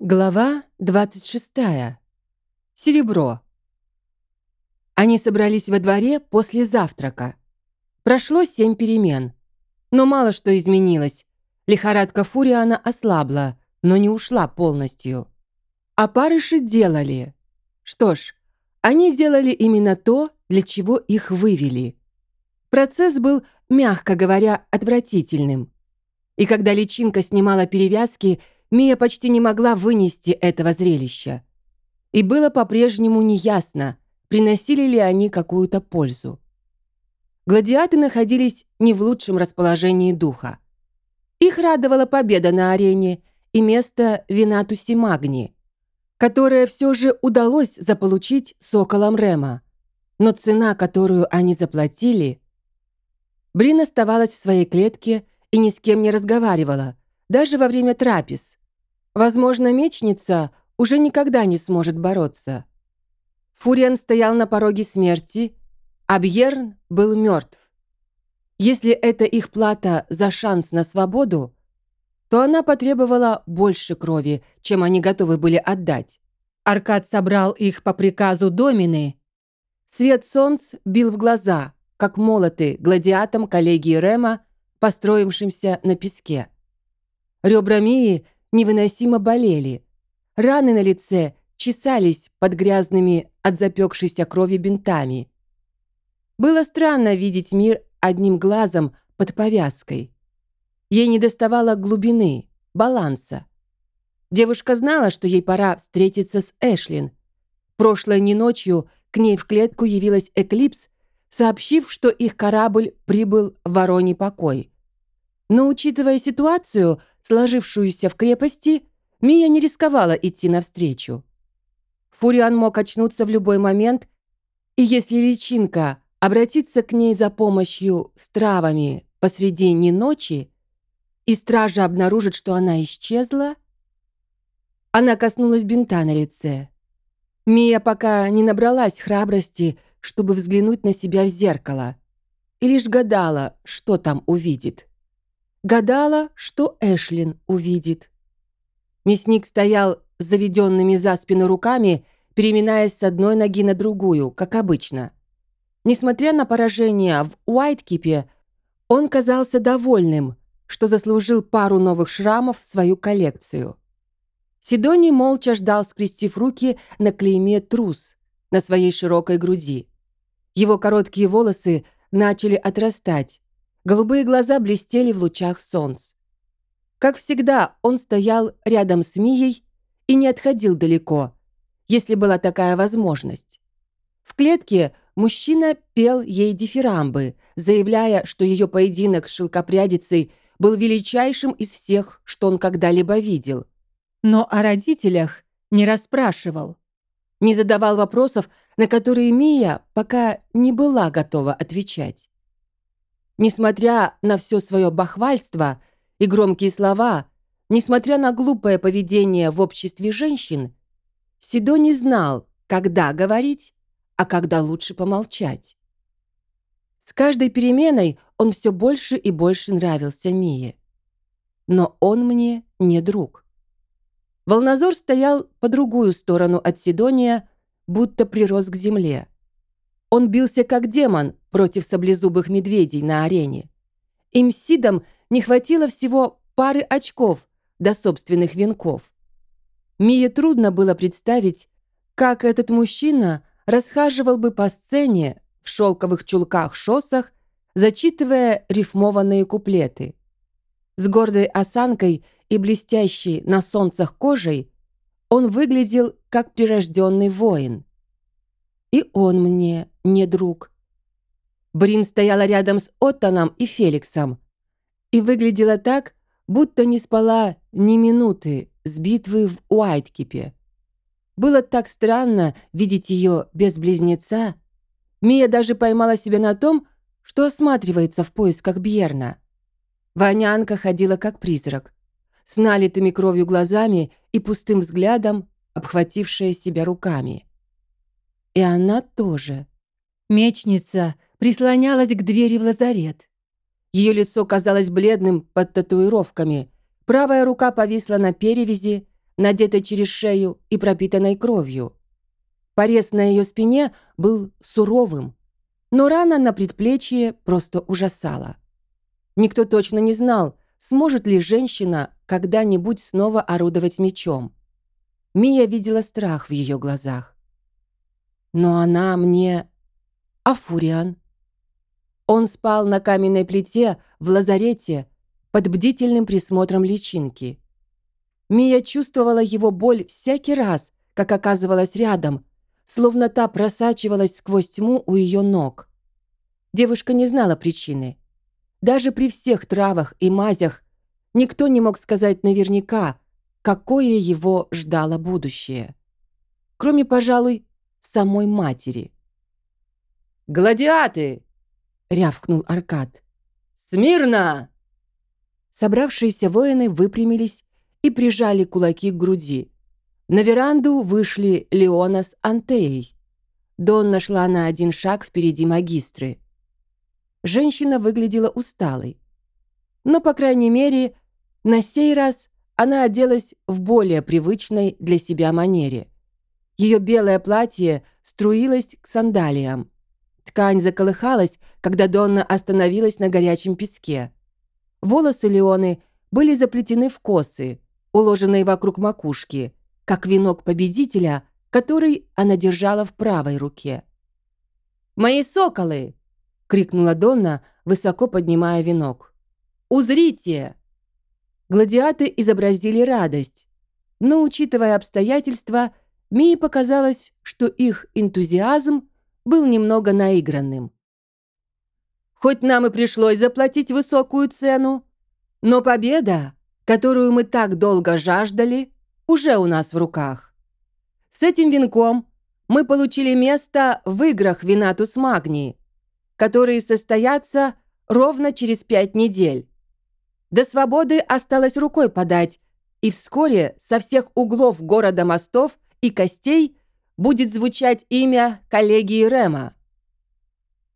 Глава 26. Серебро. Они собрались во дворе после завтрака. Прошло семь перемен. Но мало что изменилось. Лихорадка Фуриана ослабла, но не ушла полностью. А парыши делали. Что ж, они делали именно то, для чего их вывели. Процесс был, мягко говоря, отвратительным. И когда личинка снимала перевязки – Мия почти не могла вынести этого зрелища. И было по-прежнему неясно, приносили ли они какую-то пользу. Гладиаты находились не в лучшем расположении духа. Их радовала победа на арене и место Винатуси Магни, которое все же удалось заполучить соколом Рема. Но цена, которую они заплатили... Брин оставалась в своей клетке и ни с кем не разговаривала, даже во время трапез. Возможно, мечница уже никогда не сможет бороться. Фуриан стоял на пороге смерти, а Бьерн был мертв. Если это их плата за шанс на свободу, то она потребовала больше крови, чем они готовы были отдать. Аркад собрал их по приказу Домины. Свет солнц бил в глаза, как молоты гладиатом коллегии Рема, построившимся на песке. Ребра Мии – невыносимо болели. Раны на лице чесались под грязными от запекшейся крови бинтами. Было странно видеть мир одним глазом под повязкой. Ей не доставало глубины, баланса. Девушка знала, что ей пора встретиться с Эшлин. Прошлой не ночью к ней в клетку явилась Эклипс, сообщив, что их корабль прибыл в Вороний покой. Но, учитывая ситуацию, сложившуюся в крепости, Мия не рисковала идти навстречу. Фуриан мог очнуться в любой момент, и если личинка обратится к ней за помощью с травами посредине ночи, и стража обнаружит, что она исчезла, она коснулась бинта на лице. Мия пока не набралась храбрости, чтобы взглянуть на себя в зеркало, и лишь гадала, что там увидит. Гадала, что Эшлин увидит. Мясник стоял с заведенными за спину руками, переминаясь с одной ноги на другую, как обычно. Несмотря на поражение в Уайткипе, он казался довольным, что заслужил пару новых шрамов в свою коллекцию. Сидоний молча ждал, скрестив руки на клейме «трус» на своей широкой груди. Его короткие волосы начали отрастать, Голубые глаза блестели в лучах солнца. Как всегда, он стоял рядом с Мией и не отходил далеко, если была такая возможность. В клетке мужчина пел ей дифирамбы, заявляя, что ее поединок с шелкопрядицей был величайшим из всех, что он когда-либо видел. Но о родителях не расспрашивал. Не задавал вопросов, на которые Мия пока не была готова отвечать. Несмотря на все свое бахвальство и громкие слова, несмотря на глупое поведение в обществе женщин, Сидо не знал, когда говорить, а когда лучше помолчать. С каждой переменой он все больше и больше нравился Мие. Но он мне не друг. Волнозор стоял по другую сторону от Сидония, будто прирос к земле. Он бился как демон против саблезубых медведей на арене. Им Сидом не хватило всего пары очков до собственных венков. Мие трудно было представить, как этот мужчина расхаживал бы по сцене в шелковых чулках-шоссах, зачитывая рифмованные куплеты. С гордой осанкой и блестящей на солнцах кожей он выглядел как прирожденный воин. И он мне не друг. Брин стояла рядом с Оттоном и Феликсом и выглядела так, будто не спала ни минуты с битвы в Уайткипе. Было так странно видеть ее без близнеца. Мия даже поймала себя на том, что осматривается в поисках Бьерна. Вонянка ходила как призрак, с налитыми кровью глазами и пустым взглядом, обхватившая себя руками. И она тоже. Мечница прислонялась к двери в лазарет. Ее лицо казалось бледным под татуировками. Правая рука повисла на перевязи, надетой через шею и пропитанной кровью. Порез на ее спине был суровым, но рана на предплечье просто ужасала. Никто точно не знал, сможет ли женщина когда-нибудь снова орудовать мечом. Мия видела страх в ее глазах. Но она мне... А Фуриан? Он спал на каменной плите в лазарете под бдительным присмотром личинки. Мия чувствовала его боль всякий раз, как оказывалась рядом, словно та просачивалась сквозь тьму у ее ног. Девушка не знала причины. Даже при всех травах и мазях никто не мог сказать наверняка, какое его ждало будущее. Кроме, пожалуй, самой матери. «Гладиаты!» — рявкнул Аркад. «Смирно!» Собравшиеся воины выпрямились и прижали кулаки к груди. На веранду вышли Леона с Антеей. Донна шла на один шаг впереди магистры. Женщина выглядела усталой. Но, по крайней мере, на сей раз она оделась в более привычной для себя манере. Ее белое платье струилось к сандалиям. Ткань заколыхалась, когда Донна остановилась на горячем песке. Волосы Леоны были заплетены в косы, уложенные вокруг макушки, как венок победителя, который она держала в правой руке. «Мои соколы!» — крикнула Донна, высоко поднимая венок. «Узрите!» Гладиаты изобразили радость, но, учитывая обстоятельства, Мии показалось, что их энтузиазм был немного наигранным. «Хоть нам и пришлось заплатить высокую цену, но победа, которую мы так долго жаждали, уже у нас в руках. С этим венком мы получили место в играх Винатус Магнии, которые состоятся ровно через пять недель. До свободы осталось рукой подать, и вскоре со всех углов города мостов и костей будет звучать имя коллегии Рема.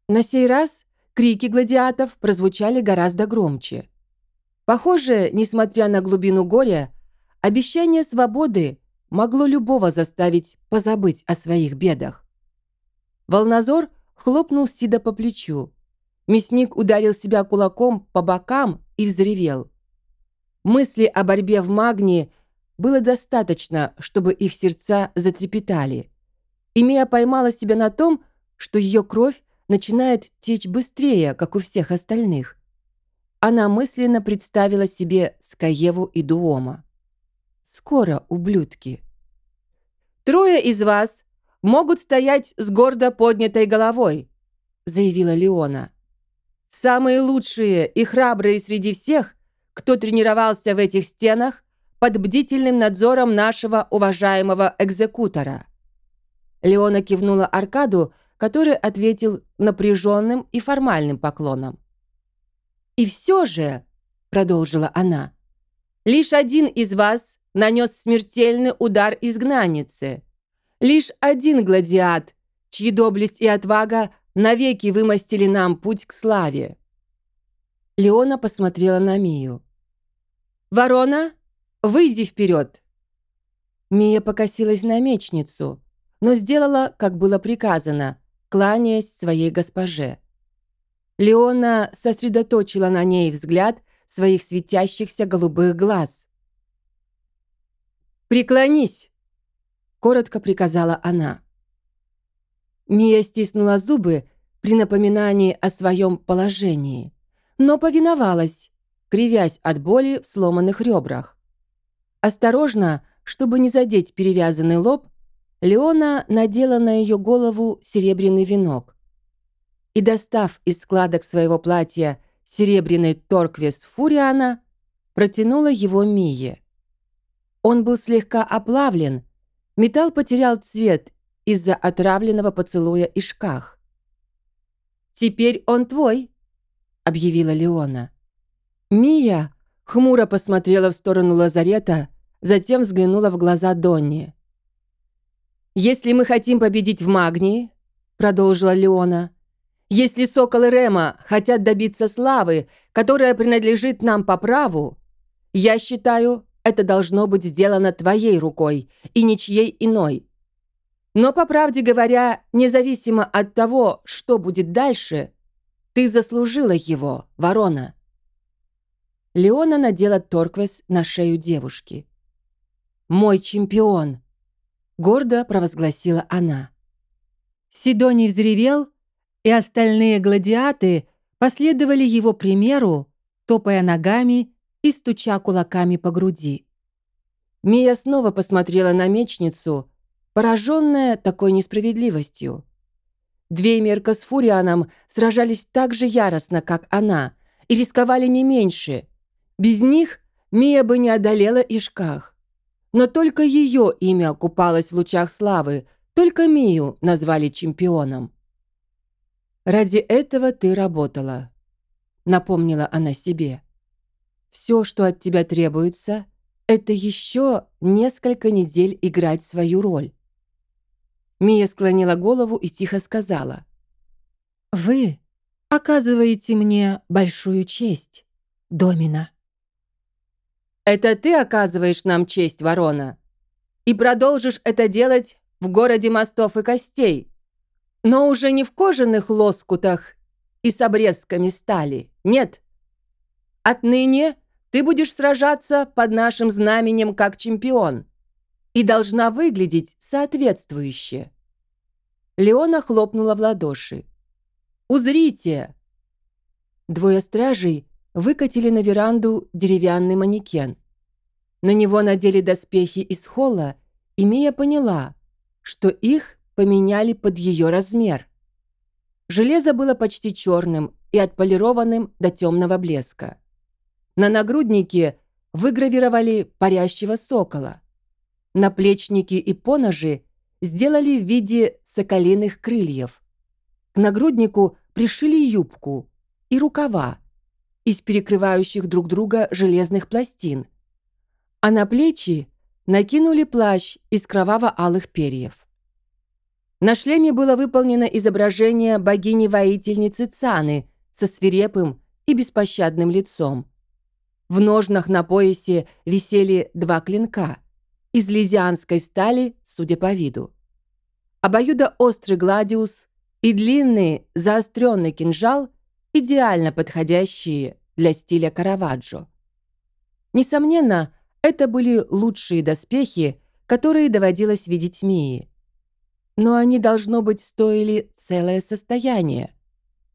На сей раз крики гладиатов прозвучали гораздо громче. Похоже, несмотря на глубину горя, Обещание свободы могло любого заставить позабыть о своих бедах. Волнозор хлопнул Сида по плечу. Мясник ударил себя кулаком по бокам и взревел. Мысли о борьбе в магнии было достаточно, чтобы их сердца затрепетали. И поймала себя на том, что ее кровь начинает течь быстрее, как у всех остальных. Она мысленно представила себе Скаеву и Дуома. Скоро, ублюдки. «Трое из вас могут стоять с гордо поднятой головой», заявила Леона. «Самые лучшие и храбрые среди всех, кто тренировался в этих стенах под бдительным надзором нашего уважаемого экзекутора». Леона кивнула Аркаду, который ответил напряженным и формальным поклоном. «И все же», — продолжила она, — «лишь один из вас нанес смертельный удар изгнаннице. Лишь один гладиат, чьи доблесть и отвага навеки вымостили нам путь к славе. Леона посмотрела на Мию. «Ворона, выйди вперед!» Мия покосилась на мечницу, но сделала, как было приказано, кланяясь своей госпоже. Леона сосредоточила на ней взгляд своих светящихся голубых глаз. «Преклонись!» — коротко приказала она. Мия стиснула зубы при напоминании о своем положении, но повиновалась, кривясь от боли в сломанных ребрах. Осторожно, чтобы не задеть перевязанный лоб, Леона надела на ее голову серебряный венок. И, достав из складок своего платья серебряный торквес Фуриана, протянула его Мие. Он был слегка оплавлен, металл потерял цвет из-за отравленного поцелуя и шках. «Теперь он твой», — объявила Леона. Мия хмуро посмотрела в сторону лазарета, затем взглянула в глаза Донни. «Если мы хотим победить в магнии», — продолжила Леона, «если соколы Рема хотят добиться славы, которая принадлежит нам по праву, я считаю, это должно быть сделано твоей рукой и ничьей иной. Но, по правде говоря, независимо от того, что будет дальше, ты заслужила его, ворона». Леона надела торквес на шею девушки. «Мой чемпион!» — гордо провозгласила она. Сидоний взревел, и остальные гладиаты последовали его примеру, топая ногами и стуча кулаками по груди. Мия снова посмотрела на мечницу, пораженная такой несправедливостью. Двеймерка с Фурианом сражались так же яростно, как она, и рисковали не меньше. Без них Мия бы не одолела Ишках. Но только ее имя окупалось в лучах славы, только Мию назвали чемпионом. «Ради этого ты работала», — напомнила она себе. «Все, что от тебя требуется, это еще несколько недель играть свою роль. Мия склонила голову и тихо сказала. «Вы оказываете мне большую честь, Домина». «Это ты оказываешь нам честь, ворона, и продолжишь это делать в городе мостов и костей, но уже не в кожаных лоскутах и с обрезками стали, нет. Отныне ты будешь сражаться под нашим знаменем как чемпион и должна выглядеть соответствующе. Леона хлопнула в ладоши. «Узрите!» Двое стражей выкатили на веранду деревянный манекен. На него надели доспехи из холла, и Мия поняла, что их поменяли под ее размер. Железо было почти черным и отполированным до темного блеска. На нагруднике выгравировали парящего сокола. Наплечники и поножи сделали в виде соколиных крыльев. К нагруднику пришили юбку и рукава из перекрывающих друг друга железных пластин, а на плечи накинули плащ из кроваво-алых перьев. На шлеме было выполнено изображение богини-воительницы Цаны со свирепым и беспощадным лицом. В ножнах на поясе висели два клинка из лизианской стали, судя по виду обоюдоострый гладиус и длинный заостренный кинжал, идеально подходящие для стиля Караваджо. Несомненно, это были лучшие доспехи, которые доводилось видеть Мии. Но они, должно быть, стоили целое состояние,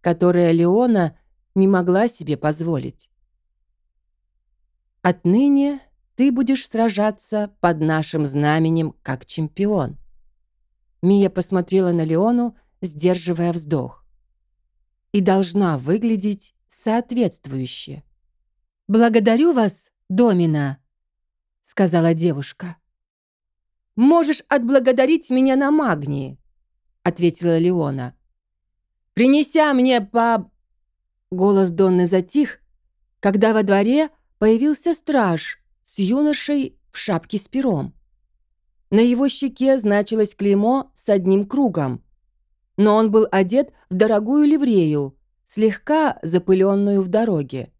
которое Леона не могла себе позволить. Отныне ты будешь сражаться под нашим знаменем как чемпион. Мия посмотрела на Леону, сдерживая вздох. «И должна выглядеть соответствующе». «Благодарю вас, Домина», — сказала девушка. «Можешь отблагодарить меня на магнии», — ответила Леона. «Принеся мне по...» Голос Донны затих, когда во дворе появился страж с юношей в шапке с пером. На его щеке значилось клеймо с одним кругом. Но он был одет в дорогую ливрею, слегка запыленную в дороге.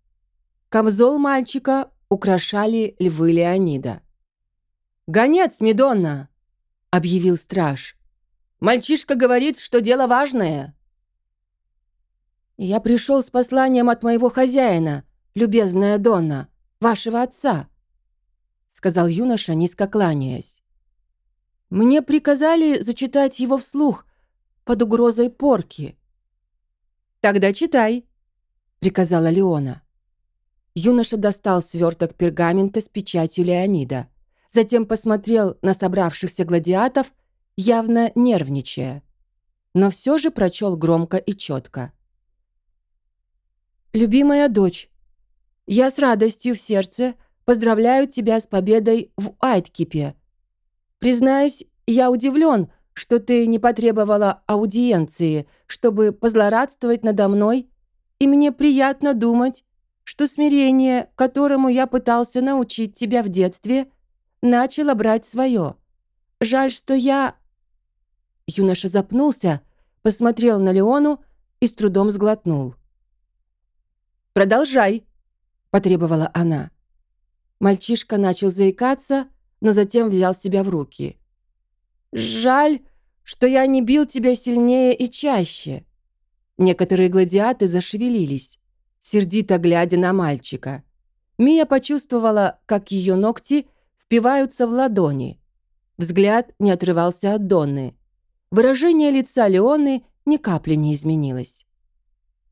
Камзол мальчика украшали львы Леонида. «Гонец, Медонна!» — объявил страж. «Мальчишка говорит, что дело важное». «Я пришел с посланием от моего хозяина, любезная Донна, вашего отца», — сказал юноша, низко кланяясь. Мне приказали зачитать его вслух под угрозой порки. «Тогда читай», — приказала Леона. Юноша достал сверток пергамента с печатью Леонида, затем посмотрел на собравшихся гладиатов, явно нервничая, но все же прочел громко и четко. «Любимая дочь, я с радостью в сердце поздравляю тебя с победой в Айткипе», Признаюсь, я удивлен, что ты не потребовала аудиенции, чтобы позлорадствовать надо мной, и мне приятно думать, что смирение, которому я пытался научить тебя в детстве, начало брать свое. Жаль, что я...» Юноша запнулся, посмотрел на Леону и с трудом сглотнул. «Продолжай», — потребовала она. Мальчишка начал заикаться, но затем взял себя в руки. «Жаль, что я не бил тебя сильнее и чаще». Некоторые гладиаты зашевелились, сердито глядя на мальчика. Мия почувствовала, как ее ногти впиваются в ладони. Взгляд не отрывался от Донны. Выражение лица Леоны ни капли не изменилось.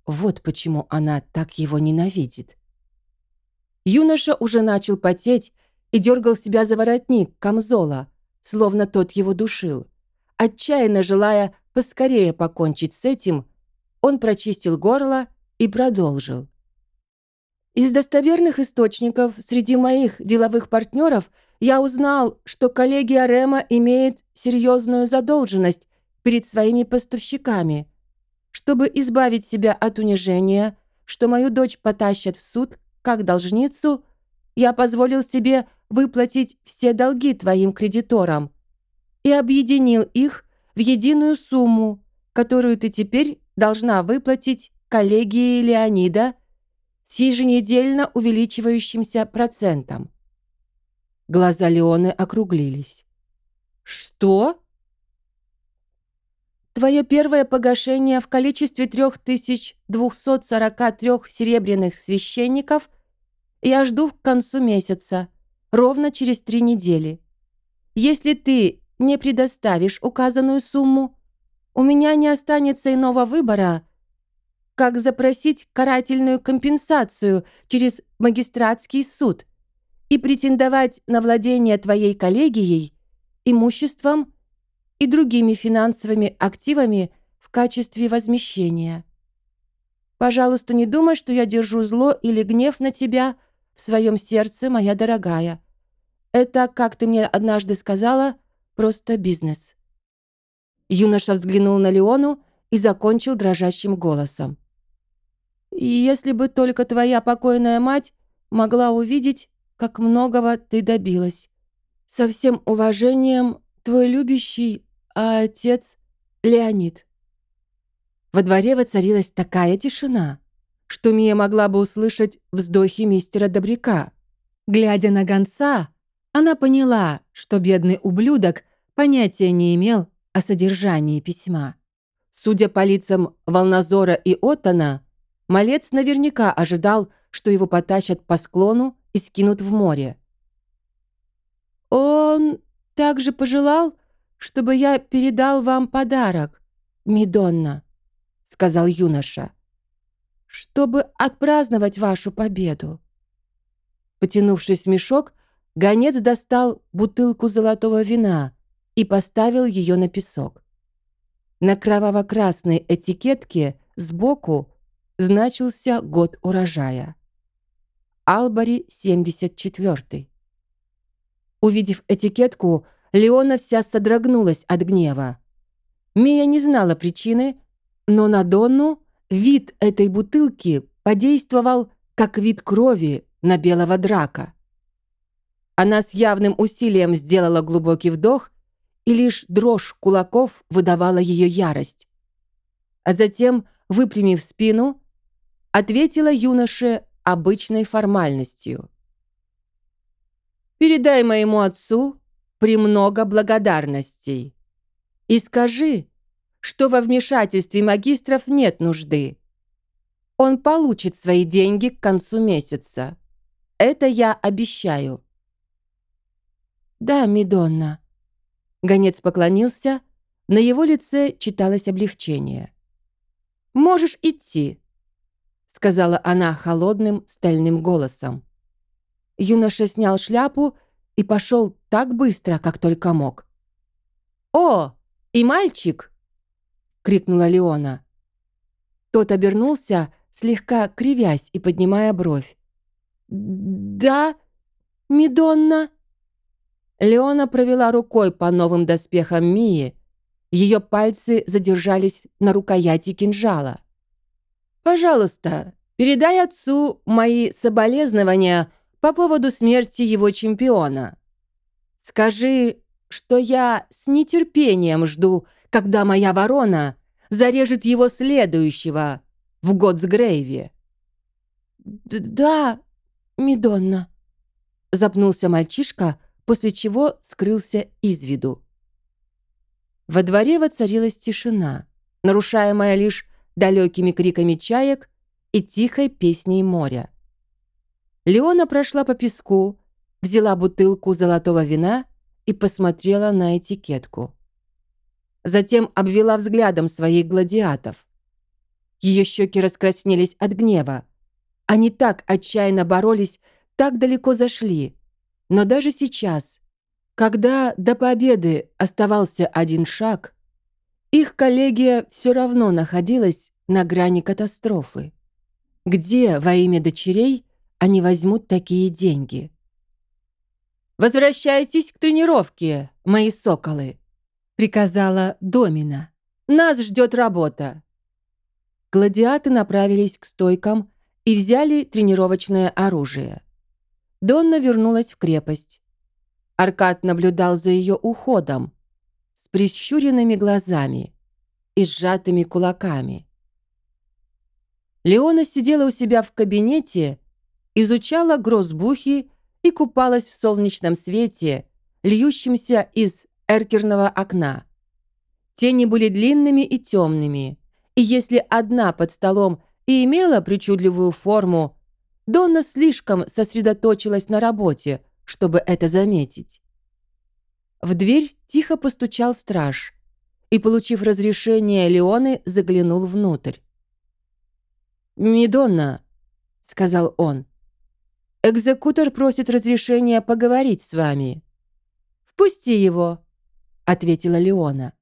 Вот почему она так его ненавидит. Юноша уже начал потеть и дергал себя за воротник камзола, словно тот его душил. Отчаянно желая поскорее покончить с этим, он прочистил горло и продолжил. Из достоверных источников среди моих деловых партнеров я узнал, что коллегия Рема имеет серьезную задолженность перед своими поставщиками. Чтобы избавить себя от унижения, что мою дочь потащат в суд как должницу, я позволил себе выплатить все долги твоим кредиторам и объединил их в единую сумму, которую ты теперь должна выплатить коллегии Леонида – с еженедельно увеличивающимся процентом. Глаза Леоны округлились. «Что?» «Твое первое погашение в количестве 3243 серебряных священников я жду к концу месяца, ровно через три недели. Если ты не предоставишь указанную сумму, у меня не останется иного выбора, как запросить карательную компенсацию через магистратский суд и претендовать на владение твоей коллегией, имуществом и другими финансовыми активами в качестве возмещения. Пожалуйста, не думай, что я держу зло или гнев на тебя в своем сердце, моя дорогая. Это, как ты мне однажды сказала, просто бизнес». Юноша взглянул на Леону и закончил дрожащим голосом. Если бы только твоя покойная мать могла увидеть, как многого ты добилась. Со всем уважением, твой любящий, а отец Леонид. Во дворе воцарилась такая тишина, что Мия могла бы услышать вздохи мистера Добряка. Глядя на гонца, она поняла, что бедный ублюдок понятия не имел о содержании письма. Судя по лицам Волнозора и Оттона, Малец наверняка ожидал, что его потащат по склону и скинут в море. «Он также пожелал, чтобы я передал вам подарок, Мидонна», — сказал юноша, «чтобы отпраздновать вашу победу». Потянувшись в мешок, гонец достал бутылку золотого вина и поставил ее на песок. На кроваво-красной этикетке сбоку значился год урожая. Албари 74. Увидев этикетку, Леона вся содрогнулась от гнева. Мия не знала причины, но на Донну вид этой бутылки подействовал как вид крови на белого драка. Она с явным усилием сделала глубокий вдох, и лишь дрожь кулаков выдавала ее ярость. А затем, выпрямив спину, ответила юноше обычной формальностью. «Передай моему отцу премного благодарностей и скажи, что во вмешательстве магистров нет нужды. Он получит свои деньги к концу месяца. Это я обещаю». «Да, Мидонна». Гонец поклонился, на его лице читалось облегчение. «Можешь идти», сказала она холодным стальным голосом. Юноша снял шляпу и пошел так быстро, как только мог. «О, и мальчик!» — крикнула Леона. Тот обернулся, слегка кривясь и поднимая бровь. «Да, Мидонна?» Леона провела рукой по новым доспехам Мии. Ее пальцы задержались на рукояти кинжала. Пожалуйста, передай отцу мои соболезнования по поводу смерти его чемпиона. Скажи, что я с нетерпением жду, когда моя ворона зарежет его следующего в Годсгрейве. «Да, Мидонна», Запнулся мальчишка, после чего скрылся из виду. Во дворе воцарилась тишина, нарушаемая лишь далекими криками чаек и тихой песней моря. Леона прошла по песку, взяла бутылку золотого вина и посмотрела на этикетку. Затем обвела взглядом своих гладиатов. Ее щеки раскраснелись от гнева. Они так отчаянно боролись, так далеко зашли. Но даже сейчас, когда до победы оставался один шаг, их коллегия все равно находилась на грани катастрофы. Где во имя дочерей они возьмут такие деньги? «Возвращайтесь к тренировке, мои соколы», — приказала Домина. «Нас ждет работа». Гладиаты направились к стойкам и взяли тренировочное оружие. Донна вернулась в крепость. Аркад наблюдал за ее уходом с прищуренными глазами и сжатыми кулаками. Леона сидела у себя в кабинете, изучала грозбухи и купалась в солнечном свете, льющемся из эркерного окна. Тени были длинными и темными, и если одна под столом и имела причудливую форму, Донна слишком сосредоточилась на работе, чтобы это заметить. В дверь тихо постучал страж и, получив разрешение, Леоны заглянул внутрь. «Мидонна», — сказал он, — Экзекутор просит разрешения поговорить с вами». «Впусти его», — ответила Леона.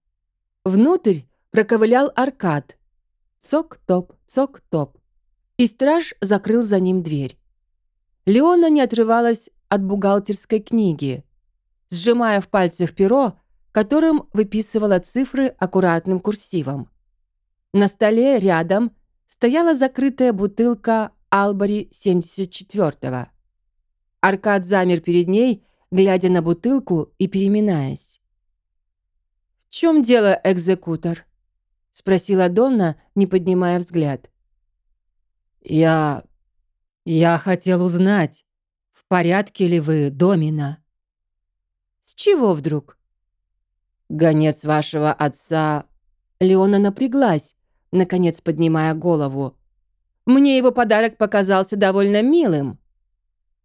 Внутрь проковылял Аркад. Цок-топ, цок-топ. И страж закрыл за ним дверь. Леона не отрывалась от бухгалтерской книги, сжимая в пальцах перо, которым выписывала цифры аккуратным курсивом. На столе рядом стояла закрытая бутылка Албари 74-го. Аркад замер перед ней, глядя на бутылку и переминаясь. «В чем дело, экзекутор?» — спросила Донна, не поднимая взгляд. «Я... я хотел узнать, в порядке ли вы, Домина?» «С чего вдруг?» «Гонец вашего отца...» Леона напряглась, наконец поднимая голову. «Мне его подарок показался довольно милым».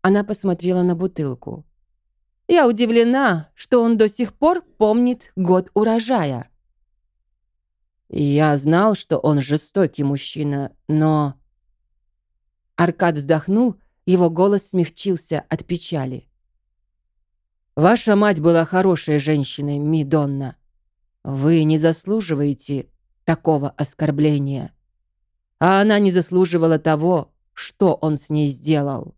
Она посмотрела на бутылку. Я удивлена, что он до сих пор помнит год урожая. Я знал, что он жестокий мужчина, но... Аркад вздохнул, его голос смягчился от печали. «Ваша мать была хорошей женщиной, Мидонна. Вы не заслуживаете такого оскорбления. А она не заслуживала того, что он с ней сделал».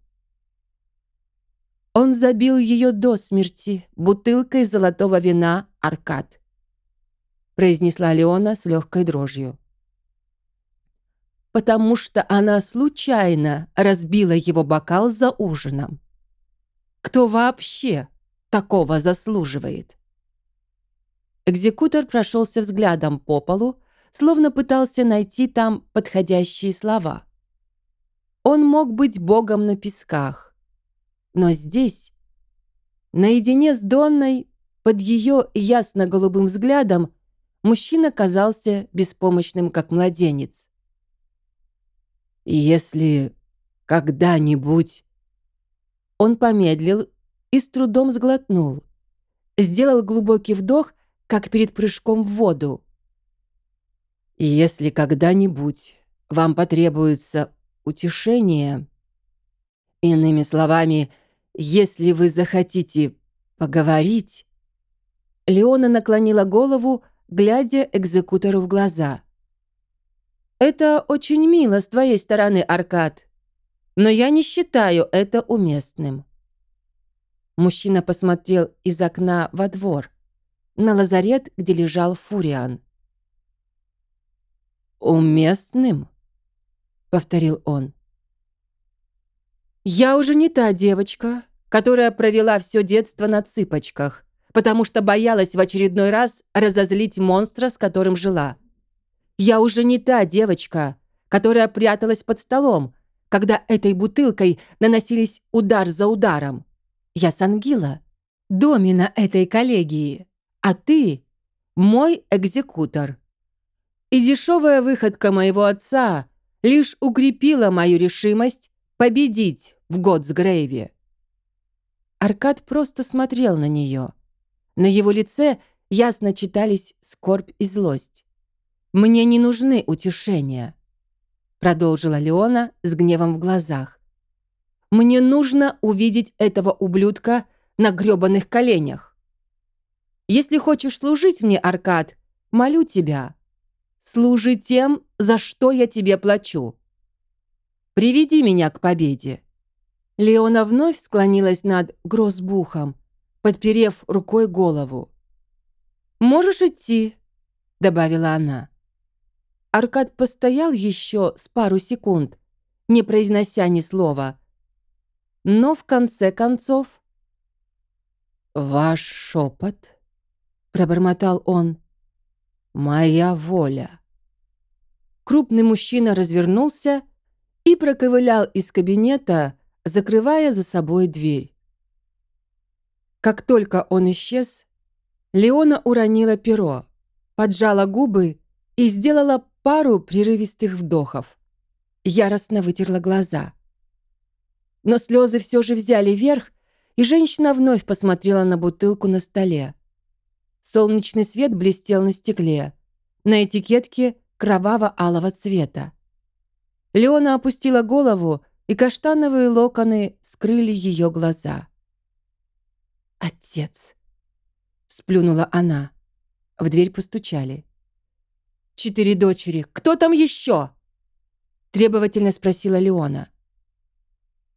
Он забил ее до смерти бутылкой золотого вина «Аркад», произнесла Леона с легкой дрожью. Потому что она случайно разбила его бокал за ужином. Кто вообще такого заслуживает? Экзекутор прошелся взглядом по полу, словно пытался найти там подходящие слова. Он мог быть богом на песках, но здесь, наедине с Донной, под ее ясно-голубым взглядом, мужчина казался беспомощным, как младенец. «Если когда-нибудь...» Он помедлил и с трудом сглотнул. Сделал глубокий вдох, как перед прыжком в воду. «Если когда-нибудь вам потребуется утешение...» Иными словами, если вы захотите поговорить...» Леона наклонила голову, глядя экзекутору в глаза. «Это очень мило с твоей стороны, Аркад, но я не считаю это уместным». Мужчина посмотрел из окна во двор, на лазарет, где лежал Фуриан. «Уместным?» — повторил он. Я уже не та девочка, которая провела все детство на цыпочках, потому что боялась в очередной раз разозлить монстра, с которым жила. Я уже не та девочка, которая пряталась под столом, когда этой бутылкой наносились удар за ударом. Я Сангила, домина этой коллегии, а ты — мой экзекутор. И дешевая выходка моего отца лишь укрепила мою решимость победить в Готсгрейве. Аркад просто смотрел на нее. На его лице ясно читались скорбь и злость. «Мне не нужны утешения», — продолжила Леона с гневом в глазах. «Мне нужно увидеть этого ублюдка на грёбаных коленях. Если хочешь служить мне, Аркад, молю тебя, служи тем, за что я тебе плачу. Приведи меня к победе». Леона вновь склонилась над Гроссбухом, подперев рукой голову. «Можешь идти», — добавила она. Аркад постоял еще с пару секунд, не произнося ни слова. Но в конце концов... «Ваш шепот», — пробормотал он, — «моя воля». Крупный мужчина развернулся и проковылял из кабинета, закрывая за собой дверь. Как только он исчез, Леона уронила перо, поджала губы и сделала пару прерывистых вдохов. Яростно вытерла глаза. Но слезы все же взяли верх, и женщина вновь посмотрела на бутылку на столе. Солнечный свет блестел на стекле. На этикетке кроваво-алого цвета. Леона опустила голову, и каштановые локоны скрыли ее глаза. «Отец!» — сплюнула она. В дверь постучали. «Четыре дочери. Кто там еще?» Требовательно спросила Леона.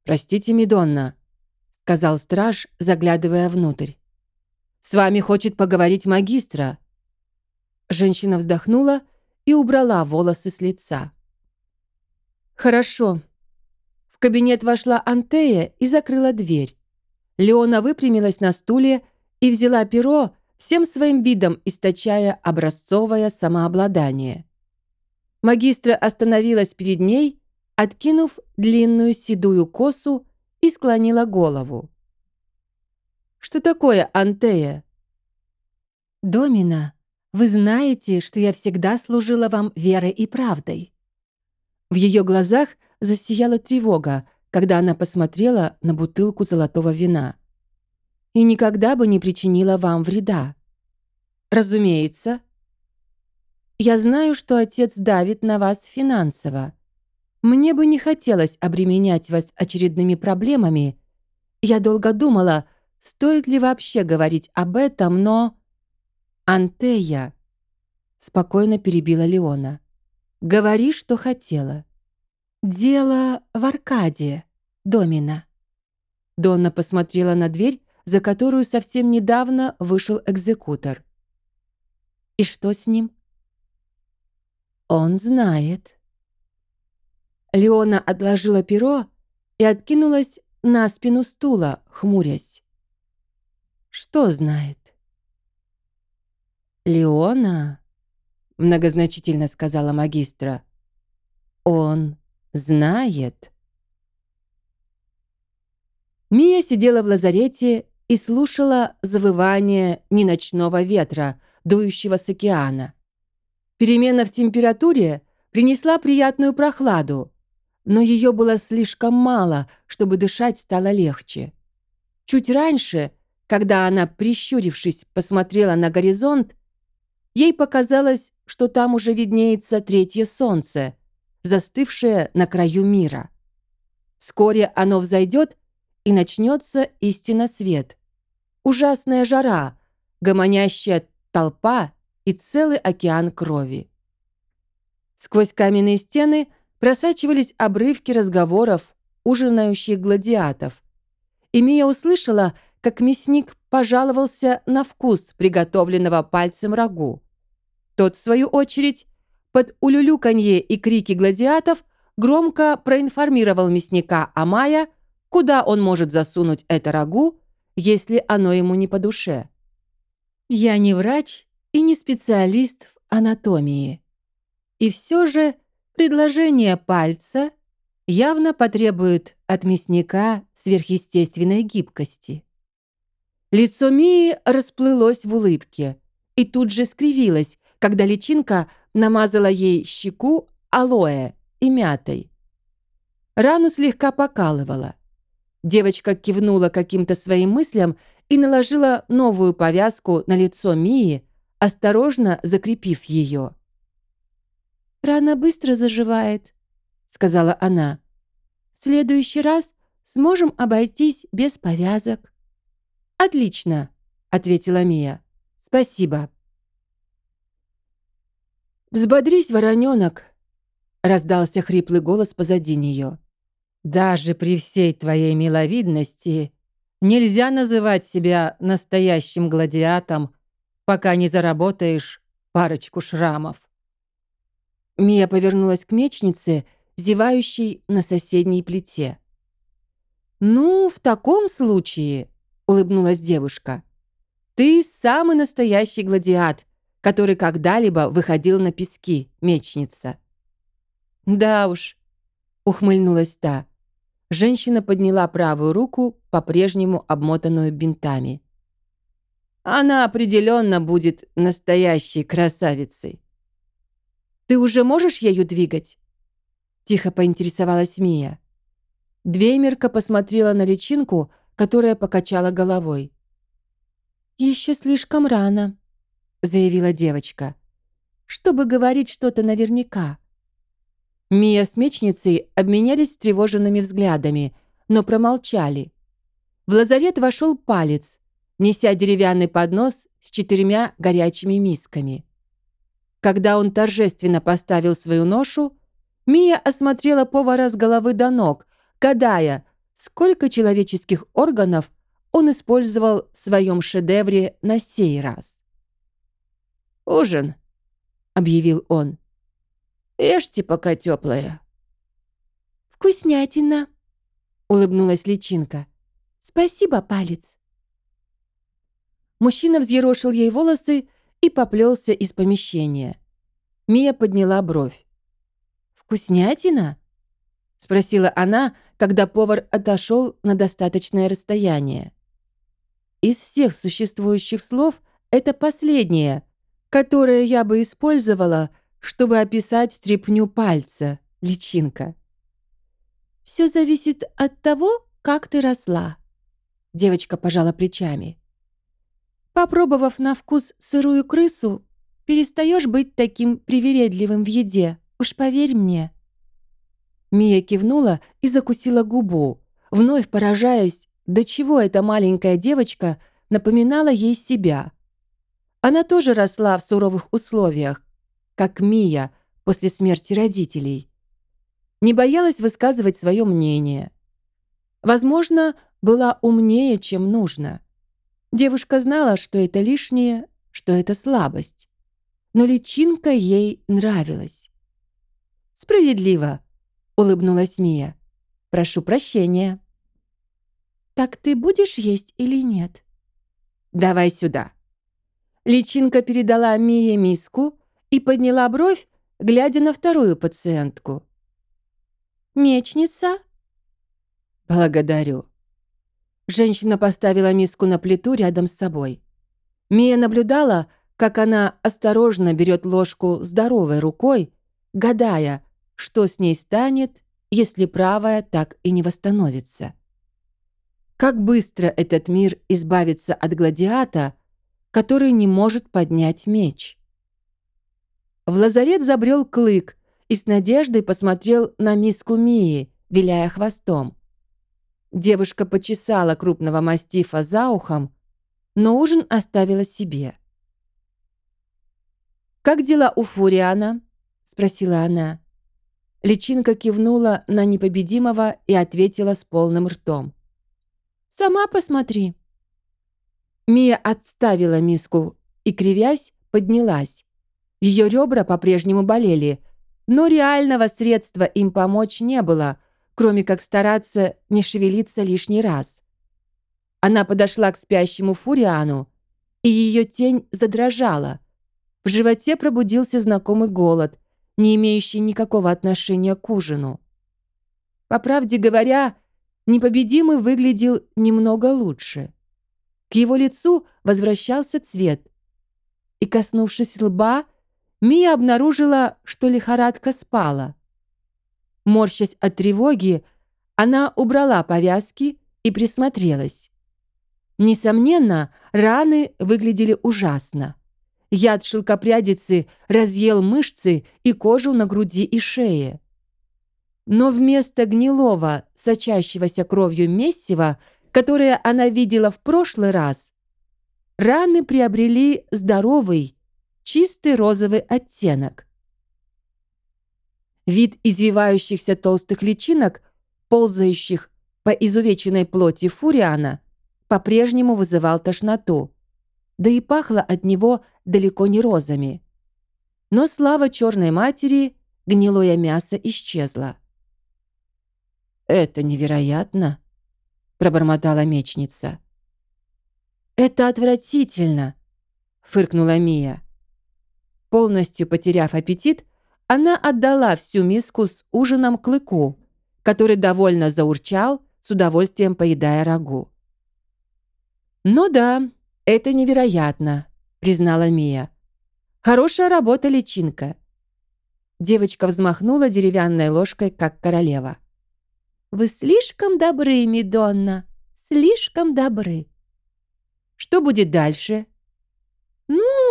«Простите, Мидонна», — сказал страж, заглядывая внутрь. «С вами хочет поговорить магистра». Женщина вздохнула и убрала волосы с лица. «Хорошо». В кабинет вошла Антея и закрыла дверь. Леона выпрямилась на стуле и взяла перо, всем своим видом источая образцовое самообладание. Магистра остановилась перед ней, откинув длинную седую косу и склонила голову. «Что такое Антея?» «Домина, вы знаете, что я всегда служила вам верой и правдой». В ее глазах засияла тревога, когда она посмотрела на бутылку золотого вина и никогда бы не причинила вам вреда. Разумеется. Я знаю, что отец давит на вас финансово. Мне бы не хотелось обременять вас очередными проблемами. Я долго думала, стоит ли вообще говорить об этом, но... Антея, спокойно перебила Леона. Говори, что хотела. Дело в Аркадии, Домина. Донна посмотрела на дверь, за которую совсем недавно вышел экзекутор. «И что с ним?» «Он знает». Леона отложила перо и откинулась на спину стула, хмурясь. «Что знает?» «Леона», — многозначительно сказала магистра, — «он знает». Мия сидела в лазарете и слушала завывание неночного ветра, дующего с океана. Перемена в температуре принесла приятную прохладу, но ее было слишком мало, чтобы дышать стало легче. Чуть раньше, когда она, прищурившись, посмотрела на горизонт, ей показалось, что там уже виднеется третье солнце, застывшее на краю мира. Вскоре оно взойдет и начнется истинно свет. Ужасная жара, гомонящая толпа и целый океан крови. Сквозь каменные стены просачивались обрывки разговоров ужинающих гладиатов. И Мия услышала, как мясник пожаловался на вкус приготовленного пальцем рагу. Тот, в свою очередь, под улюлюканье и крики гладиатов громко проинформировал мясника Амая Куда он может засунуть это рагу, если оно ему не по душе? Я не врач и не специалист в анатомии. И все же предложение пальца явно потребует от мясника сверхъестественной гибкости. Лицо Мии расплылось в улыбке и тут же скривилось, когда личинка намазала ей щеку алоэ и мятой. Рану слегка покалывала. Девочка кивнула каким-то своим мыслям и наложила новую повязку на лицо Мии, осторожно закрепив ее. «Рана быстро заживает», — сказала она. «В следующий раз сможем обойтись без повязок». «Отлично», — ответила Мия. «Спасибо». «Взбодрись, вороненок», — раздался хриплый голос позади нее. «Даже при всей твоей миловидности нельзя называть себя настоящим гладиатом, пока не заработаешь парочку шрамов». Мия повернулась к мечнице, зевающей на соседней плите. «Ну, в таком случае», — улыбнулась девушка, «ты самый настоящий гладиат, который когда-либо выходил на пески, мечница». «Да уж», — ухмыльнулась та. Женщина подняла правую руку, по-прежнему обмотанную бинтами. «Она определенно будет настоящей красавицей». «Ты уже можешь ею двигать?» Тихо поинтересовалась Мия. Двеймерка посмотрела на личинку, которая покачала головой. «Еще слишком рано», — заявила девочка, «чтобы говорить что-то наверняка». Мия с мечницей обменялись тревоженными взглядами, но промолчали. В лазарет вошел палец, неся деревянный поднос с четырьмя горячими мисками. Когда он торжественно поставил свою ношу, Мия осмотрела повара с головы до ног, гадая, сколько человеческих органов он использовал в своем шедевре на сей раз. «Ужин», — объявил он. «Ешьте, пока теплое». «Вкуснятина», — улыбнулась личинка. «Спасибо, палец». Мужчина взъерошил ей волосы и поплелся из помещения. Мия подняла бровь. «Вкуснятина?» — спросила она, когда повар отошел на достаточное расстояние. Из всех существующих слов это последнее, которое я бы использовала, чтобы описать стряпню пальца, личинка. «Все зависит от того, как ты росла», — девочка пожала плечами. Попробовав на вкус сырую крысу, перестаешь быть таким привередливым в еде, уж поверь мне». Мия кивнула и закусила губу, вновь поражаясь, до чего эта маленькая девочка напоминала ей себя. Она тоже росла в суровых условиях, как Мия после смерти родителей. Не боялась высказывать свое мнение. Возможно, была умнее, чем нужно. Девушка знала, что это лишнее, что это слабость. Но личинка ей нравилась. «Справедливо», — улыбнулась Мия. «Прошу прощения». «Так ты будешь есть или нет?» «Давай сюда». Личинка передала Мие миску и подняла бровь, глядя на вторую пациентку. «Мечница?» «Благодарю». Женщина поставила миску на плиту рядом с собой. Мия наблюдала, как она осторожно берет ложку здоровой рукой, гадая, что с ней станет, если правая так и не восстановится. Как быстро этот мир избавится от гладиата, который не может поднять меч. В лазарет забрел клык и с надеждой посмотрел на миску Мии, виляя хвостом. Девушка почесала крупного мастифа за ухом, но ужин оставила себе. «Как дела у Фуриана?» — спросила она. Личинка кивнула на непобедимого и ответила с полным ртом. «Сама посмотри». Мия отставила миску и, кривясь, поднялась. Ее ребра по-прежнему болели, но реального средства им помочь не было, кроме как стараться не шевелиться лишний раз. Она подошла к спящему Фуриану, и ее тень задрожала. В животе пробудился знакомый голод, не имеющий никакого отношения к ужину. По правде говоря, непобедимый выглядел немного лучше. К его лицу возвращался цвет. И, коснувшись лба, Мия обнаружила, что лихорадка спала. Морщась от тревоги, она убрала повязки и присмотрелась. Несомненно, раны выглядели ужасно. Яд шелкопрядицы разъел мышцы и кожу на груди и шее. Но вместо гнилого, сочащегося кровью мессива, которое она видела в прошлый раз, раны приобрели здоровый, чистый розовый оттенок. Вид извивающихся толстых личинок, ползающих по изувеченной плоти фуриана, по-прежнему вызывал тошноту, да и пахло от него далеко не розами. Но слава черной матери, гнилое мясо исчезло. «Это невероятно», — пробормотала мечница. «Это отвратительно», — фыркнула Мия. Полностью потеряв аппетит, она отдала всю миску с ужином клыку, который довольно заурчал, с удовольствием поедая рагу. «Ну да, это невероятно», — признала Мия. «Хорошая работа, личинка». Девочка взмахнула деревянной ложкой, как королева. «Вы слишком добры, Мидонна, слишком добры». «Что будет дальше?»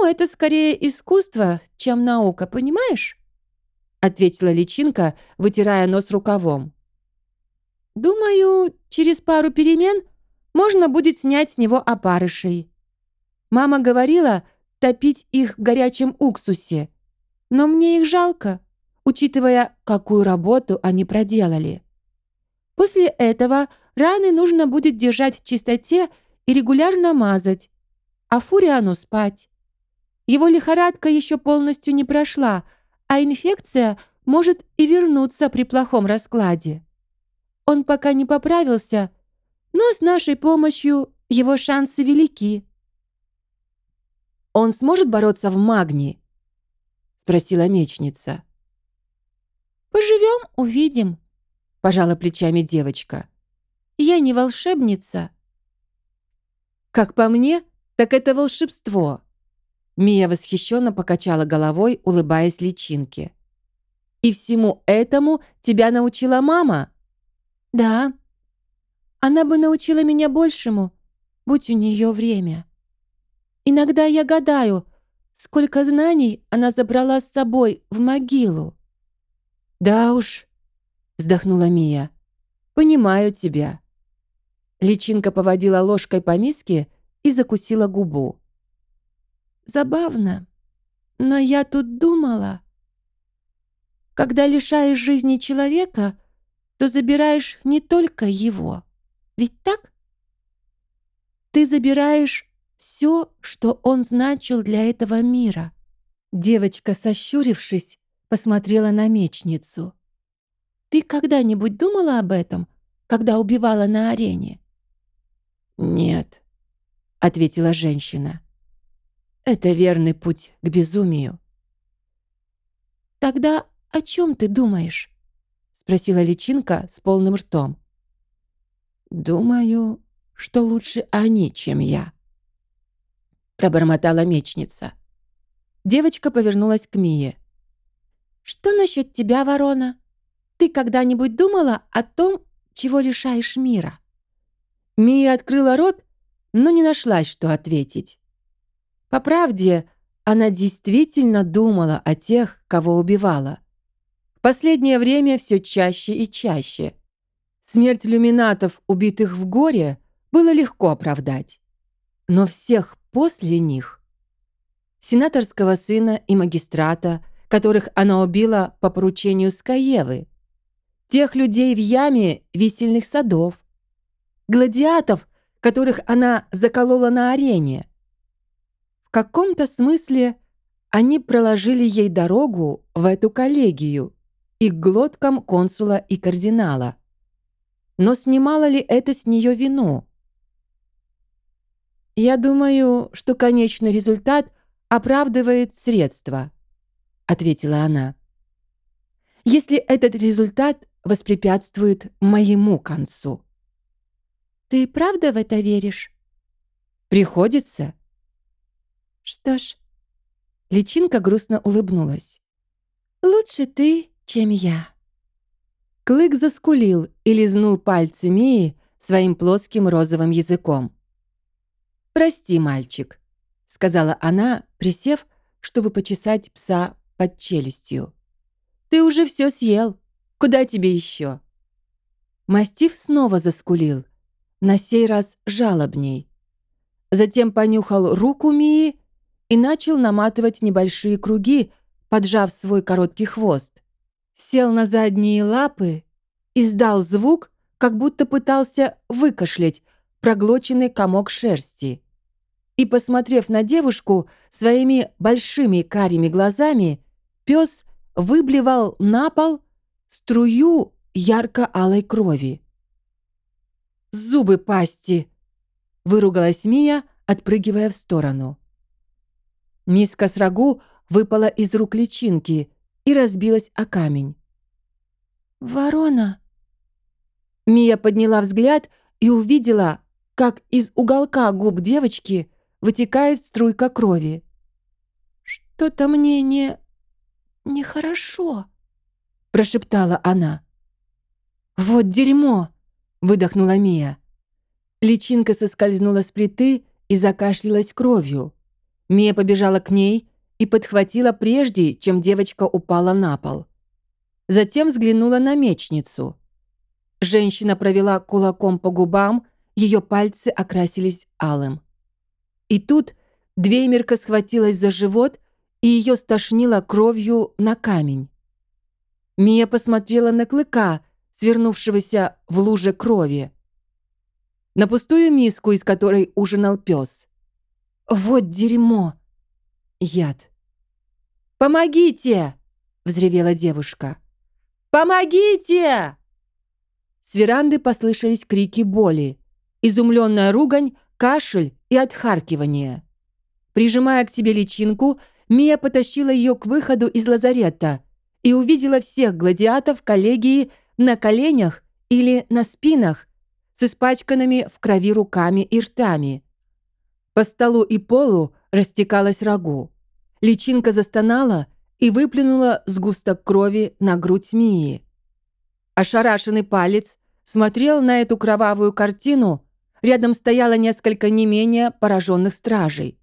«Ну, это скорее искусство, чем наука, понимаешь?» ответила личинка, вытирая нос рукавом. «Думаю, через пару перемен можно будет снять с него опарышей. Мама говорила топить их в горячем уксусе, но мне их жалко, учитывая, какую работу они проделали. После этого раны нужно будет держать в чистоте и регулярно мазать, а Фуриану спать. Его лихорадка еще полностью не прошла, а инфекция может и вернуться при плохом раскладе. Он пока не поправился, но с нашей помощью его шансы велики. «Он сможет бороться в магнии?» — спросила мечница. «Поживем, увидим», — пожала плечами девочка. «Я не волшебница». «Как по мне, так это волшебство», Мия восхищенно покачала головой, улыбаясь личинке. «И всему этому тебя научила мама?» «Да. Она бы научила меня большему, будь у нее время. Иногда я гадаю, сколько знаний она забрала с собой в могилу». «Да уж», — вздохнула Мия, — «понимаю тебя». Личинка поводила ложкой по миске и закусила губу. Забавно, но я тут думала. Когда лишаешь жизни человека, то забираешь не только его. Ведь так? Ты забираешь все, что он значил для этого мира. Девочка, сощурившись, посмотрела на мечницу. Ты когда-нибудь думала об этом, когда убивала на арене? Нет, ответила женщина. Это верный путь к безумию. «Тогда о чем ты думаешь?» — спросила личинка с полным ртом. «Думаю, что лучше они, чем я», — пробормотала мечница. Девочка повернулась к Мие. «Что насчет тебя, ворона? Ты когда-нибудь думала о том, чего лишаешь мира?» Мия открыла рот, но не нашлась, что ответить. По правде, она действительно думала о тех, кого убивала. В последнее время все чаще и чаще. Смерть люминатов, убитых в горе, было легко оправдать. Но всех после них сенаторского сына и магистрата, которых она убила по поручению Скаевы, тех людей в яме висельных садов, гладиатов, которых она заколола на арене, каком-то смысле они проложили ей дорогу в эту коллегию и к глоткам консула и кардинала. Но снимало ли это с нее вину? «Я думаю, что конечный результат оправдывает средства», — ответила она. «Если этот результат воспрепятствует моему концу». «Ты правда в это веришь?» Приходится. Что ж, личинка грустно улыбнулась. Лучше ты, чем я. Клык заскулил и лизнул пальцы Мии своим плоским розовым языком. «Прости, мальчик», — сказала она, присев, чтобы почесать пса под челюстью. «Ты уже все съел. Куда тебе еще?» Мастиф снова заскулил, на сей раз жалобней. Затем понюхал руку Мии и начал наматывать небольшие круги, поджав свой короткий хвост сел на задние лапы, издал звук, как будто пытался выкашлять проглоченный комок шерсти. И, посмотрев на девушку своими большими карими глазами, пес выблевал на пол струю ярко-алой крови. «Зубы пасти!» — выругалась Мия, отпрыгивая в сторону. Миска с рагу выпала из рук личинки — и разбилась о камень. «Ворона!» Мия подняла взгляд и увидела, как из уголка губ девочки вытекает струйка крови. «Что-то мне не... нехорошо», — прошептала она. «Вот дерьмо!» — выдохнула Мия. Личинка соскользнула с плиты и закашлялась кровью. Мия побежала к ней и подхватила прежде, чем девочка упала на пол. Затем взглянула на мечницу. Женщина провела кулаком по губам, ее пальцы окрасились алым. И тут Двеймерка схватилась за живот, и ее стошнило кровью на камень. Мия посмотрела на клыка, свернувшегося в луже крови. На пустую миску, из которой ужинал пес. Вот дерьмо! Яд. «Помогите!» — взревела девушка. «Помогите!» С веранды послышались крики боли, изумленная ругань, кашель и отхаркивание. Прижимая к себе личинку, Мия потащила ее к выходу из лазарета и увидела всех гладиатов коллегии на коленях или на спинах с испачканными в крови руками и ртами. По столу и полу растекалась рагу. Личинка застонала и выплюнула сгусток крови на грудь Мии. Ошарашенный палец смотрел на эту кровавую картину, рядом стояло несколько не менее пораженных стражей.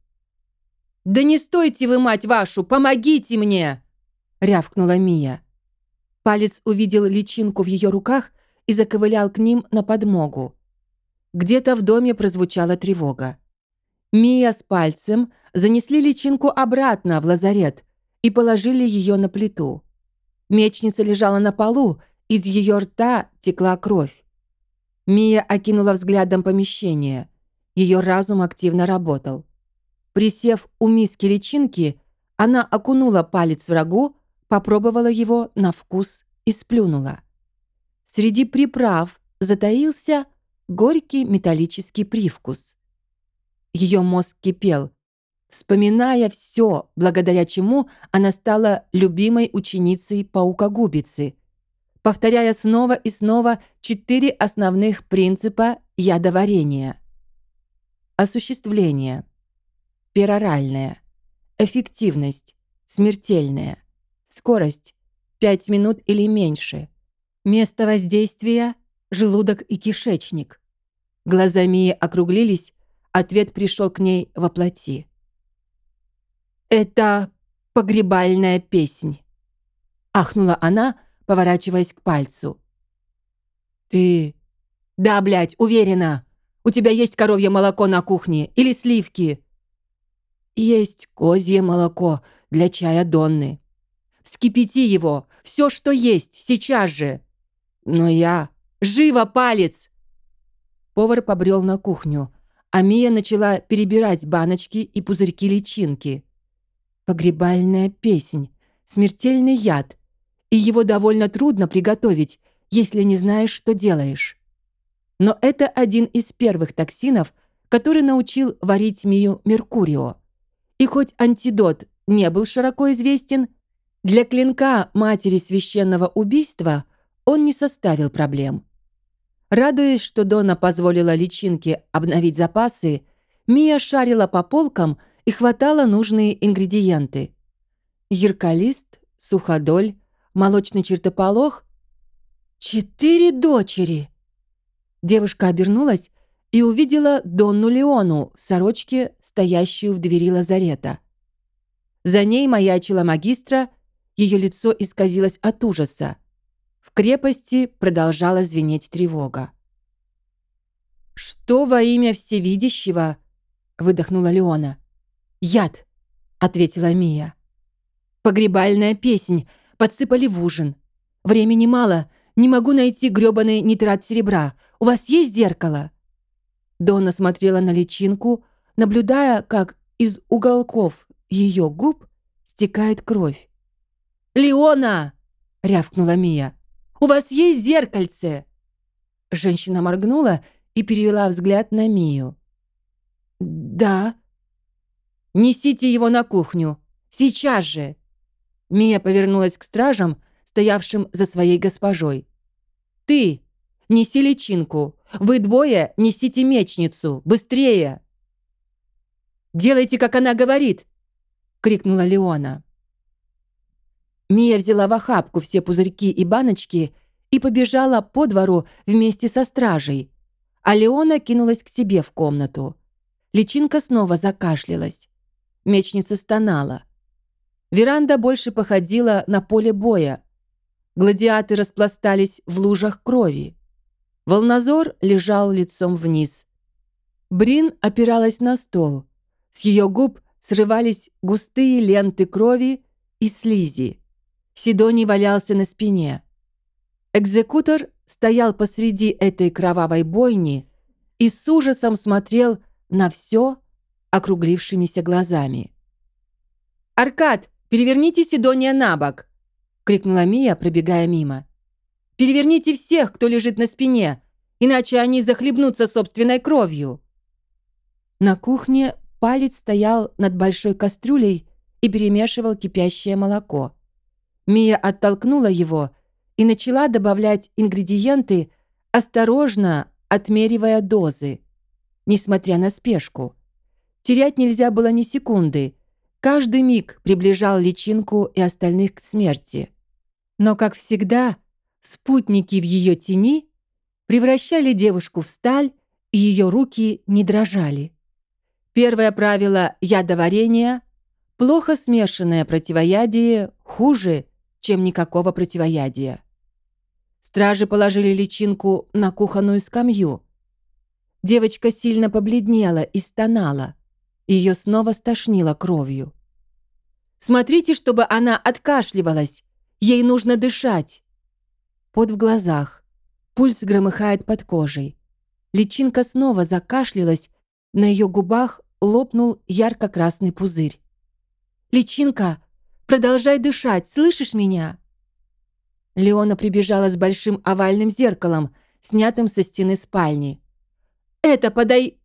«Да не стойте вы, мать вашу! Помогите мне!» — рявкнула Мия. Палец увидел личинку в ее руках и заковылял к ним на подмогу. Где-то в доме прозвучала тревога. Мия с пальцем занесли личинку обратно в лазарет и положили ее на плиту. Мечница лежала на полу, из ее рта текла кровь. Мия окинула взглядом помещение. Ее разум активно работал. Присев у миски личинки, она окунула палец врагу, попробовала его на вкус и сплюнула. Среди приправ затаился горький металлический привкус. Ее мозг кипел, вспоминая все, благодаря чему она стала любимой ученицей паукогубицы, повторяя снова и снова четыре основных принципа ядоварения. Осуществление. Пероральное. Эффективность. Смертельная. Скорость. 5 минут или меньше. Место воздействия – желудок и кишечник. Глаза Мии округлились, Ответ пришел к ней во плоти. «Это погребальная песнь», — ахнула она, поворачиваясь к пальцу. «Ты...» «Да, блядь, уверена. У тебя есть коровье молоко на кухне или сливки?» «Есть козье молоко для чая Донны. Вскипяти его, все, что есть, сейчас же!» «Но я...» «Живо, палец!» Повар побрел на кухню, а Мия начала перебирать баночки и пузырьки личинки. Погребальная песнь, смертельный яд, и его довольно трудно приготовить, если не знаешь, что делаешь. Но это один из первых токсинов, который научил варить Мию Меркурио. И хоть антидот не был широко известен, для клинка матери священного убийства он не составил проблем. Радуясь, что Дона позволила личинке обновить запасы, Мия шарила по полкам и хватала нужные ингредиенты. Ярколист, суходоль, молочный чертополох. Четыре дочери! Девушка обернулась и увидела Донну Леону в сорочке, стоящую в двери лазарета. За ней маячила магистра, ее лицо исказилось от ужаса. В крепости продолжала звенеть тревога. «Что во имя всевидящего?» — выдохнула Леона. «Яд», — ответила Мия. «Погребальная песнь. Подсыпали в ужин. Времени мало. Не могу найти грёбаный нитрат серебра. У вас есть зеркало?» Дона смотрела на личинку, наблюдая, как из уголков ее губ стекает кровь. «Леона!» — рявкнула Мия. «У вас есть зеркальце?» Женщина моргнула и перевела взгляд на Мию. «Да». «Несите его на кухню. Сейчас же!» Мия повернулась к стражам, стоявшим за своей госпожой. «Ты! Неси личинку! Вы двое несите мечницу! Быстрее!» «Делайте, как она говорит!» — крикнула Леона. Мия взяла в охапку все пузырьки и баночки и побежала по двору вместе со стражей, а Леона кинулась к себе в комнату. Личинка снова закашлялась. Мечница стонала. Веранда больше походила на поле боя. Гладиаты распластались в лужах крови. Волнозор лежал лицом вниз. Брин опиралась на стол. С ее губ срывались густые ленты крови и слизи. Сидоний валялся на спине. Экзекутор стоял посреди этой кровавой бойни и с ужасом смотрел на все округлившимися глазами. «Аркад, переверните Сидония на бок!» — крикнула Мия, пробегая мимо. «Переверните всех, кто лежит на спине, иначе они захлебнутся собственной кровью!» На кухне палец стоял над большой кастрюлей и перемешивал кипящее молоко. Мия оттолкнула его и начала добавлять ингредиенты, осторожно отмеривая дозы, несмотря на спешку. Терять нельзя было ни секунды. Каждый миг приближал личинку и остальных к смерти. Но, как всегда, спутники в ее тени превращали девушку в сталь, и ее руки не дрожали. Первое правило ядоварения – плохо смешанное противоядие хуже, чем никакого противоядия. Стражи положили личинку на кухонную скамью. Девочка сильно побледнела и стонала. Ее снова стошнило кровью. «Смотрите, чтобы она откашливалась! Ей нужно дышать!» Под в глазах. Пульс громыхает под кожей. Личинка снова закашлялась, на ее губах лопнул ярко-красный пузырь. «Личинка, продолжай дышать, слышишь меня?» Леона прибежала с большим овальным зеркалом, снятым со стены спальни. «Это подай...»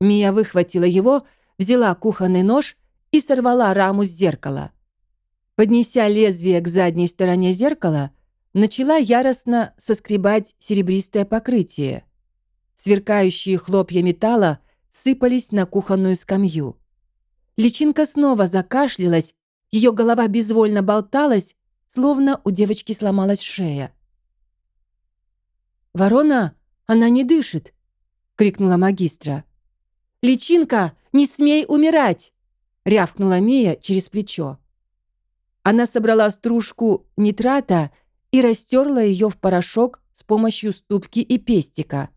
Мия выхватила его, взяла кухонный нож и сорвала раму с зеркала. Поднеся лезвие к задней стороне зеркала, начала яростно соскребать серебристое покрытие. Сверкающие хлопья металла сыпались на кухонную скамью. Личинка снова закашлялась, ее голова безвольно болталась, словно у девочки сломалась шея. «Ворона, она не дышит!» — крикнула магистра. «Личинка, не смей умирать!» — рявкнула Мия через плечо. Она собрала стружку нитрата и растерла ее в порошок с помощью ступки и пестика.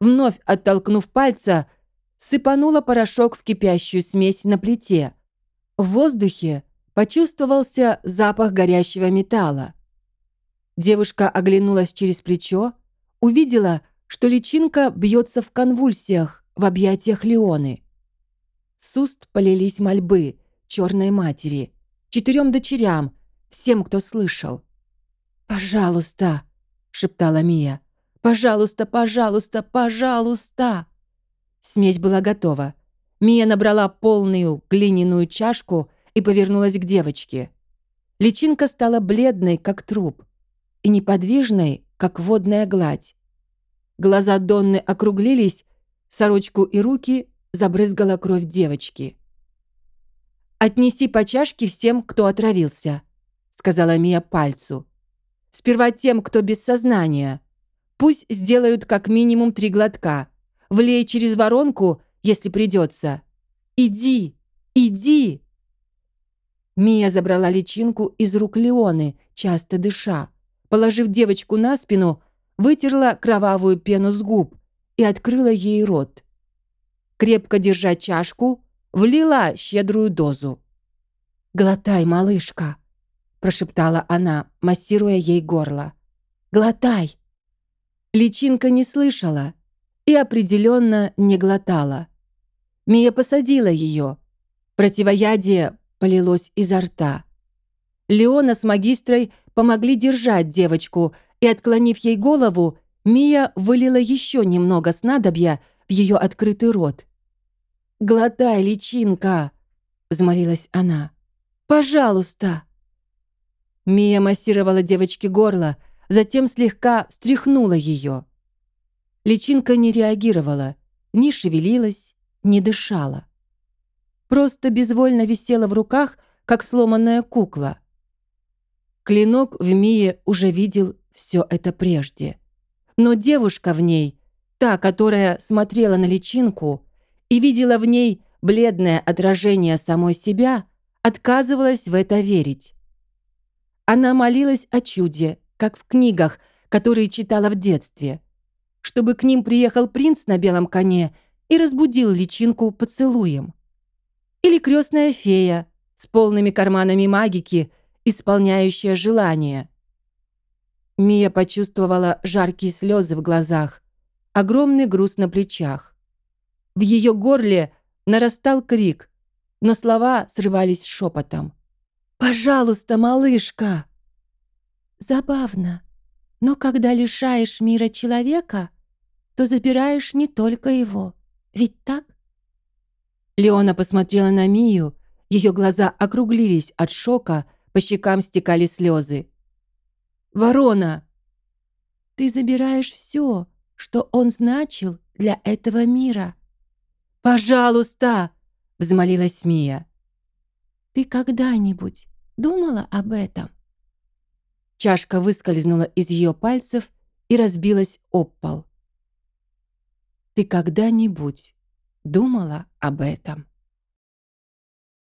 Вновь оттолкнув пальца, сыпанула порошок в кипящую смесь на плите. В воздухе почувствовался запах горящего металла. Девушка оглянулась через плечо, увидела, что личинка бьется в конвульсиях в объятиях Леоны. С уст полились мольбы черной матери, четырем дочерям, всем, кто слышал. «Пожалуйста!» — шептала Мия. «Пожалуйста, пожалуйста, пожалуйста!» Смесь была готова. Мия набрала полную глиняную чашку и повернулась к девочке. Личинка стала бледной, как труп, и неподвижной, как водная гладь. Глаза Донны округлились, сорочку и руки забрызгала кровь девочки. «Отнеси по чашке всем, кто отравился», — сказала Мия пальцу. «Сперва тем, кто без сознания. Пусть сделают как минимум три глотка. Влей через воронку, если придется. Иди, иди!» Мия забрала личинку из рук Леоны, часто дыша. Положив девочку на спину, вытерла кровавую пену с губ и открыла ей рот. Крепко держа чашку, влила щедрую дозу. «Глотай, малышка!» – прошептала она, массируя ей горло. «Глотай!» Личинка не слышала и определенно не глотала. Мия посадила ее. Противоядие полилось изо рта. Леона с магистрой помогли держать девочку, и, отклонив ей голову, Мия вылила еще немного снадобья в ее открытый рот. «Глотай, личинка!» — взмолилась она. «Пожалуйста!» Мия массировала девочке горло, затем слегка встряхнула ее. Личинка не реагировала, не шевелилась, не дышала просто безвольно висела в руках, как сломанная кукла. Клинок в Мие уже видел все это прежде. Но девушка в ней, та, которая смотрела на личинку и видела в ней бледное отражение самой себя, отказывалась в это верить. Она молилась о чуде, как в книгах, которые читала в детстве, чтобы к ним приехал принц на белом коне и разбудил личинку поцелуем. Или крестная фея с полными карманами магики, исполняющая желания. Мия почувствовала жаркие слезы в глазах, огромный груз на плечах. В ее горле нарастал крик, но слова срывались шепотом. «Пожалуйста, малышка!» Забавно, но когда лишаешь мира человека, то забираешь не только его. Ведь так? Леона посмотрела на Мию, ее глаза округлились от шока, по щекам стекали слезы. «Ворона!» «Ты забираешь все, что он значил для этого мира». «Пожалуйста!» — взмолилась Мия. «Ты когда-нибудь думала об этом?» Чашка выскользнула из ее пальцев и разбилась об пол. «Ты когда-нибудь думала об этом.